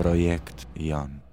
projekt Jan